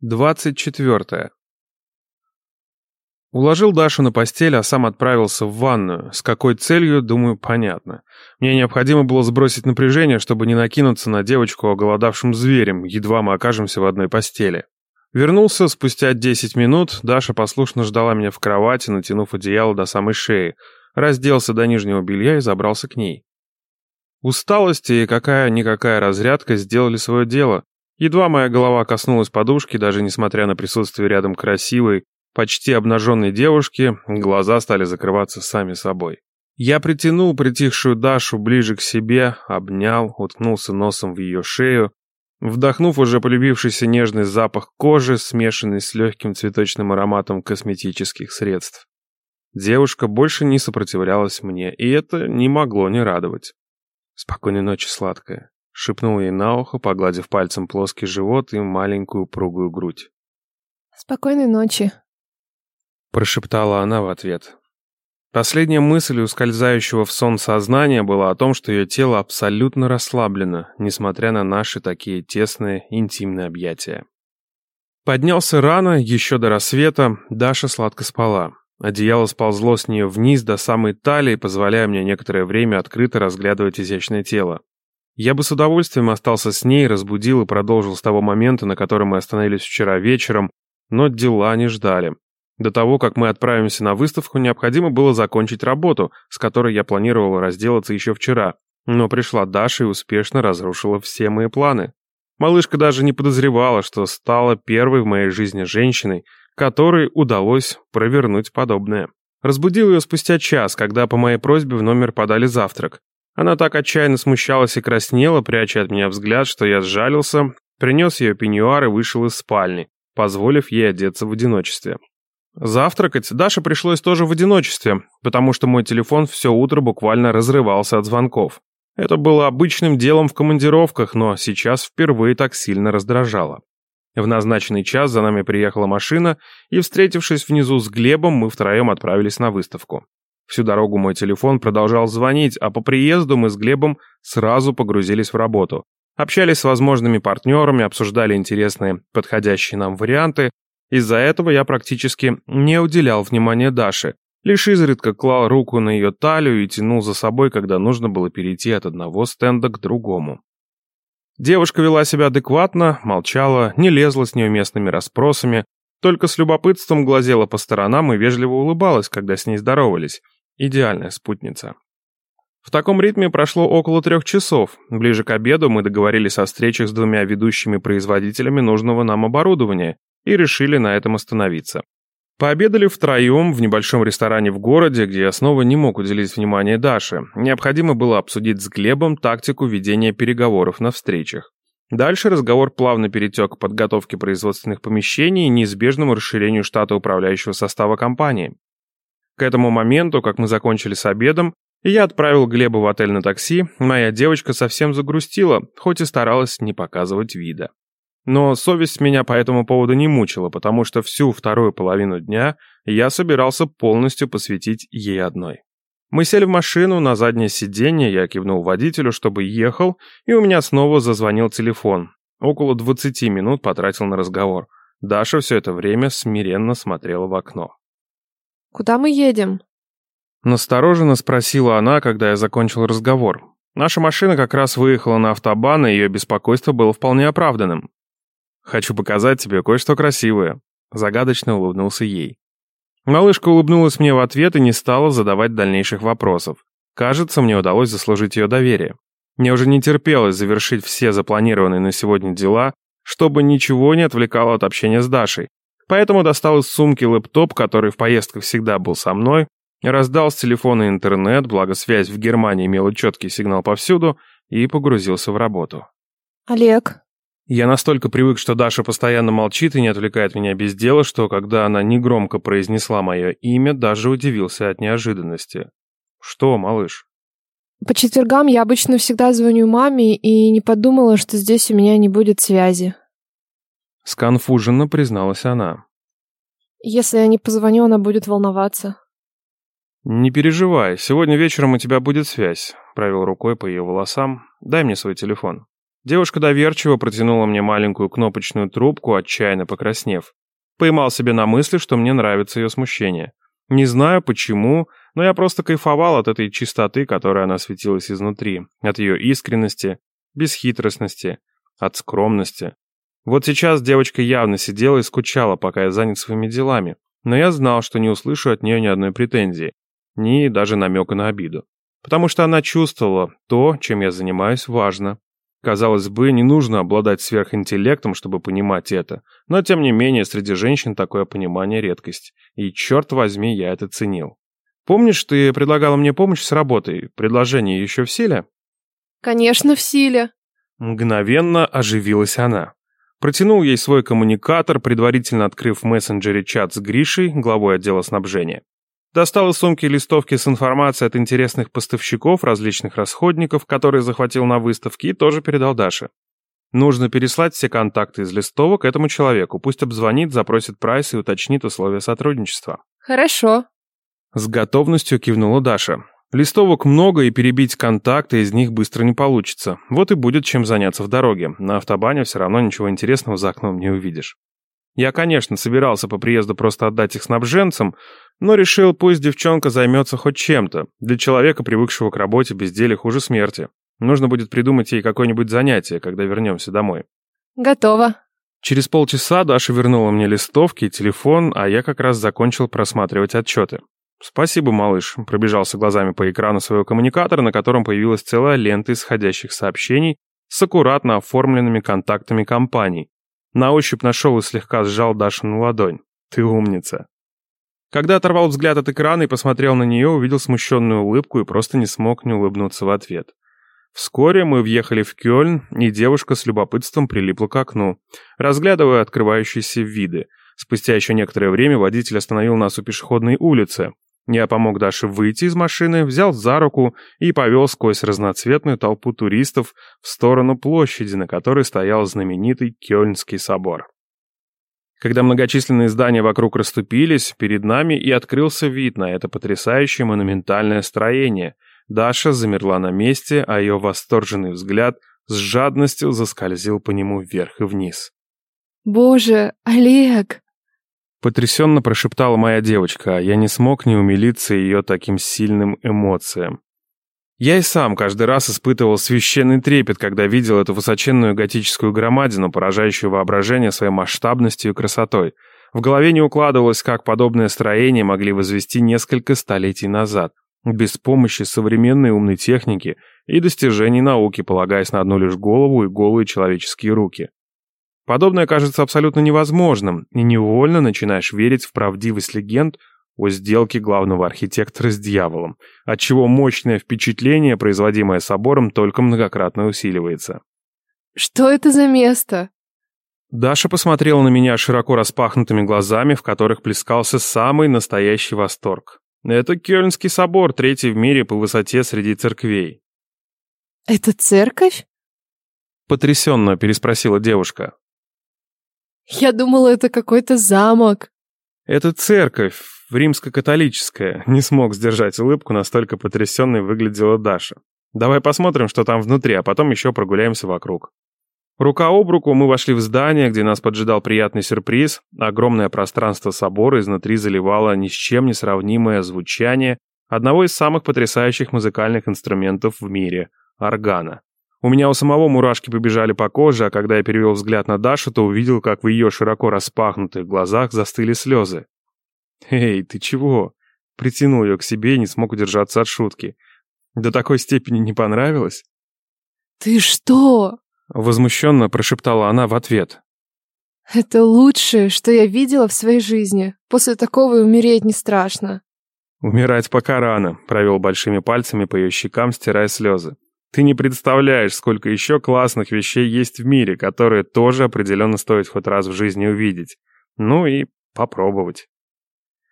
24. Уложил Дашу на постель, а сам отправился в ванную. С какой целью, думаю, понятно. Мне необходимо было сбросить напряжение, чтобы не накинуться на девочку оголодавшим зверем, едва мы окажемся в одной постели. Вернулся спустя 10 минут, Даша послушно ждала меня в кровати, натянув одеяло до самой шеи, разделся до нижнего белья и забрался к ней. Усталость и какая-никакая разрядка сделали свое дело. Едва моя голова коснулась подушки, даже несмотря на присутствие рядом красивой, почти обнаженной девушки, глаза стали закрываться сами собой. Я притянул притихшую Дашу ближе к себе, обнял, уткнулся носом в ее шею, вдохнув уже полюбившийся нежный запах кожи, смешанный с легким цветочным ароматом косметических средств. Девушка больше не сопротивлялась мне, и это не могло не радовать. «Спокойной ночи, сладкая», шепнул ей на ухо, погладив пальцем плоский живот и маленькую упругую грудь. «Спокойной ночи», — прошептала она в ответ. Последняя мысль ускользающего в сон сознания была о том, что ее тело абсолютно расслаблено, несмотря на наши такие тесные интимные объятия. Поднялся рано, еще до рассвета, Даша сладко спала. Одеяло сползло с нее вниз до самой талии, позволяя мне некоторое время открыто разглядывать изящное тело. Я бы с удовольствием остался с ней, разбудил и продолжил с того момента, на котором мы остановились вчера вечером, но дела не ждали. До того, как мы отправимся на выставку, необходимо было закончить работу, с которой я планировал разделаться еще вчера. Но пришла Даша и успешно разрушила все мои планы. Малышка даже не подозревала, что стала первой в моей жизни женщиной, которой удалось провернуть подобное. Разбудил ее спустя час, когда по моей просьбе в номер подали завтрак. Она так отчаянно смущалась и краснела, пряча от меня взгляд, что я сжалился, принес ее пеньюар и вышел из спальни, позволив ей одеться в одиночестве. Завтракать Даше пришлось тоже в одиночестве, потому что мой телефон все утро буквально разрывался от звонков. Это было обычным делом в командировках, но сейчас впервые так сильно раздражало. В назначенный час за нами приехала машина, и, встретившись внизу с Глебом, мы втроем отправились на выставку. Всю дорогу мой телефон продолжал звонить, а по приезду мы с Глебом сразу погрузились в работу. Общались с возможными партнерами, обсуждали интересные, подходящие нам варианты. Из-за этого я практически не уделял внимания Даше, лишь изредка клал руку на ее талию и тянул за собой, когда нужно было перейти от одного стенда к другому. Девушка вела себя адекватно, молчала, не лезла с неуместными расспросами, только с любопытством глазела по сторонам и вежливо улыбалась, когда с ней здоровались. Идеальная спутница. В таком ритме прошло около трех часов. Ближе к обеду мы договорились о встречах с двумя ведущими производителями нужного нам оборудования и решили на этом остановиться. Пообедали втроем в небольшом ресторане в городе, где я снова не мог уделить внимание Даше. Необходимо было обсудить с Глебом тактику ведения переговоров на встречах. Дальше разговор плавно перетек к подготовке производственных помещений и неизбежному расширению штата управляющего состава компании. К этому моменту, как мы закончили с обедом, я отправил Глеба в отель на такси, моя девочка совсем загрустила, хоть и старалась не показывать вида. Но совесть меня по этому поводу не мучила, потому что всю вторую половину дня я собирался полностью посвятить ей одной. Мы сели в машину, на заднее сиденье, я кивнул водителю, чтобы ехал, и у меня снова зазвонил телефон. Около 20 минут потратил на разговор. Даша все это время смиренно смотрела в окно. Куда мы едем? Настороженно спросила она, когда я закончил разговор. Наша машина как раз выехала на автобан, и ее беспокойство было вполне оправданным. «Хочу показать тебе кое-что красивое», — загадочно улыбнулся ей. Малышка улыбнулась мне в ответ и не стала задавать дальнейших вопросов. Кажется, мне удалось заслужить ее доверие. Мне уже не терпелось завершить все запланированные на сегодня дела, чтобы ничего не отвлекало от общения с Дашей, Поэтому достал из сумки лэптоп, который в поездках всегда был со мной, раздал с телефона интернет, благо связь в Германии имела четкий сигнал повсюду, и погрузился в работу. «Олег?» Я настолько привык, что Даша постоянно молчит и не отвлекает меня без дела, что когда она негромко произнесла мое имя, даже удивился от неожиданности. «Что, малыш?» По четвергам я обычно всегда звоню маме и не подумала, что здесь у меня не будет связи. Сконфуженно призналась она. Если я не позвоню, она будет волноваться. «Не переживай, сегодня вечером у тебя будет связь», — провел рукой по ее волосам. «Дай мне свой телефон». Девушка доверчиво протянула мне маленькую кнопочную трубку, отчаянно покраснев. Поймал себе на мысли, что мне нравится ее смущение. Не знаю почему, но я просто кайфовал от этой чистоты, которая она светилась изнутри, от ее искренности, бесхитростности, от скромности. Вот сейчас девочка явно сидела и скучала, пока я занят своими делами, но я знал, что не услышу от нее ни одной претензии, ни даже намека на обиду. Потому что она чувствовала, то, чем я занимаюсь, важно. Казалось бы, не нужно обладать сверхинтеллектом, чтобы понимать это, но тем не менее среди женщин такое понимание редкость, и черт возьми, я это ценил. Помнишь, ты предлагала мне помощь с работой? Предложение еще в силе? Конечно, в силе. Мгновенно оживилась она. Протянул ей свой коммуникатор, предварительно открыв в мессенджере чат с Гришей, главой отдела снабжения. Достал из сумки листовки с информацией от интересных поставщиков различных расходников, которые захватил на выставке, и тоже передал Даше. Нужно переслать все контакты из листовок этому человеку, пусть обзвонит, запросит прайс и уточнит условия сотрудничества. Хорошо. С готовностью кивнула Даша. Листовок много, и перебить контакты из них быстро не получится. Вот и будет чем заняться в дороге. На автобане все равно ничего интересного за окном не увидишь. Я, конечно, собирался по приезду просто отдать их снабженцам, но решил, пусть девчонка займется хоть чем-то. Для человека, привыкшего к работе, безделие хуже смерти. Нужно будет придумать ей какое-нибудь занятие, когда вернемся домой. Готово. Через полчаса Даша вернула мне листовки и телефон, а я как раз закончил просматривать отчеты. «Спасибо, малыш», — пробежался глазами по экрану своего коммуникатора, на котором появилась целая лента исходящих сообщений с аккуратно оформленными контактами компаний. На ощупь нашел и слегка сжал Дашину ладонь. «Ты умница». Когда оторвал взгляд от экрана и посмотрел на нее, увидел смущенную улыбку и просто не смог не улыбнуться в ответ. Вскоре мы въехали в Кёльн, и девушка с любопытством прилипла к окну, разглядывая открывающиеся виды. Спустя еще некоторое время водитель остановил нас у пешеходной улицы, я помог Даше выйти из машины, взял за руку и повел сквозь разноцветную толпу туристов в сторону площади, на которой стоял знаменитый Кёльнский собор. Когда многочисленные здания вокруг расступились, перед нами и открылся вид на это потрясающее монументальное строение. Даша замерла на месте, а ее восторженный взгляд с жадностью заскользил по нему вверх и вниз. «Боже, Олег!» Потрясенно прошептала моя девочка, а я не смог не умилиться ее таким сильным эмоциям. Я и сам каждый раз испытывал священный трепет, когда видел эту высоченную готическую громадину, поражающую воображение своей масштабностью и красотой. В голове не укладывалось, как подобное строение могли возвести несколько столетий назад, без помощи современной умной техники и достижений науки, полагаясь на одну лишь голову и голые человеческие руки. Подобное кажется абсолютно невозможным, и невольно начинаешь верить в правдивость легенд о сделке главного архитектора с дьяволом, отчего мощное впечатление, производимое собором, только многократно усиливается. «Что это за место?» Даша посмотрела на меня широко распахнутыми глазами, в которых плескался самый настоящий восторг. Это Кёльнский собор, третий в мире по высоте среди церквей. «Это церковь?» Потрясенно переспросила девушка. Я думала, это какой-то замок. Это церковь, римско-католическая. Не смог сдержать улыбку, настолько потрясенной выглядела Даша. Давай посмотрим, что там внутри, а потом еще прогуляемся вокруг. Рука об руку мы вошли в здание, где нас поджидал приятный сюрприз. Огромное пространство собора изнутри заливало ни с чем не сравнимое звучание одного из самых потрясающих музыкальных инструментов в мире – органа. У меня у самого мурашки побежали по коже, а когда я перевел взгляд на Дашу, то увидел, как в ее широко распахнутых глазах застыли слезы. «Эй, ты чего?» Притянул ее к себе и не смог удержаться от шутки. До такой степени не понравилось? «Ты что?» Возмущенно прошептала она в ответ. «Это лучшее, что я видела в своей жизни. После такого и умереть не страшно». «Умирать пока рано», — провел большими пальцами по ее щекам, стирая слезы. Ты не представляешь, сколько еще классных вещей есть в мире, которые тоже определенно стоит хоть раз в жизни увидеть. Ну и попробовать.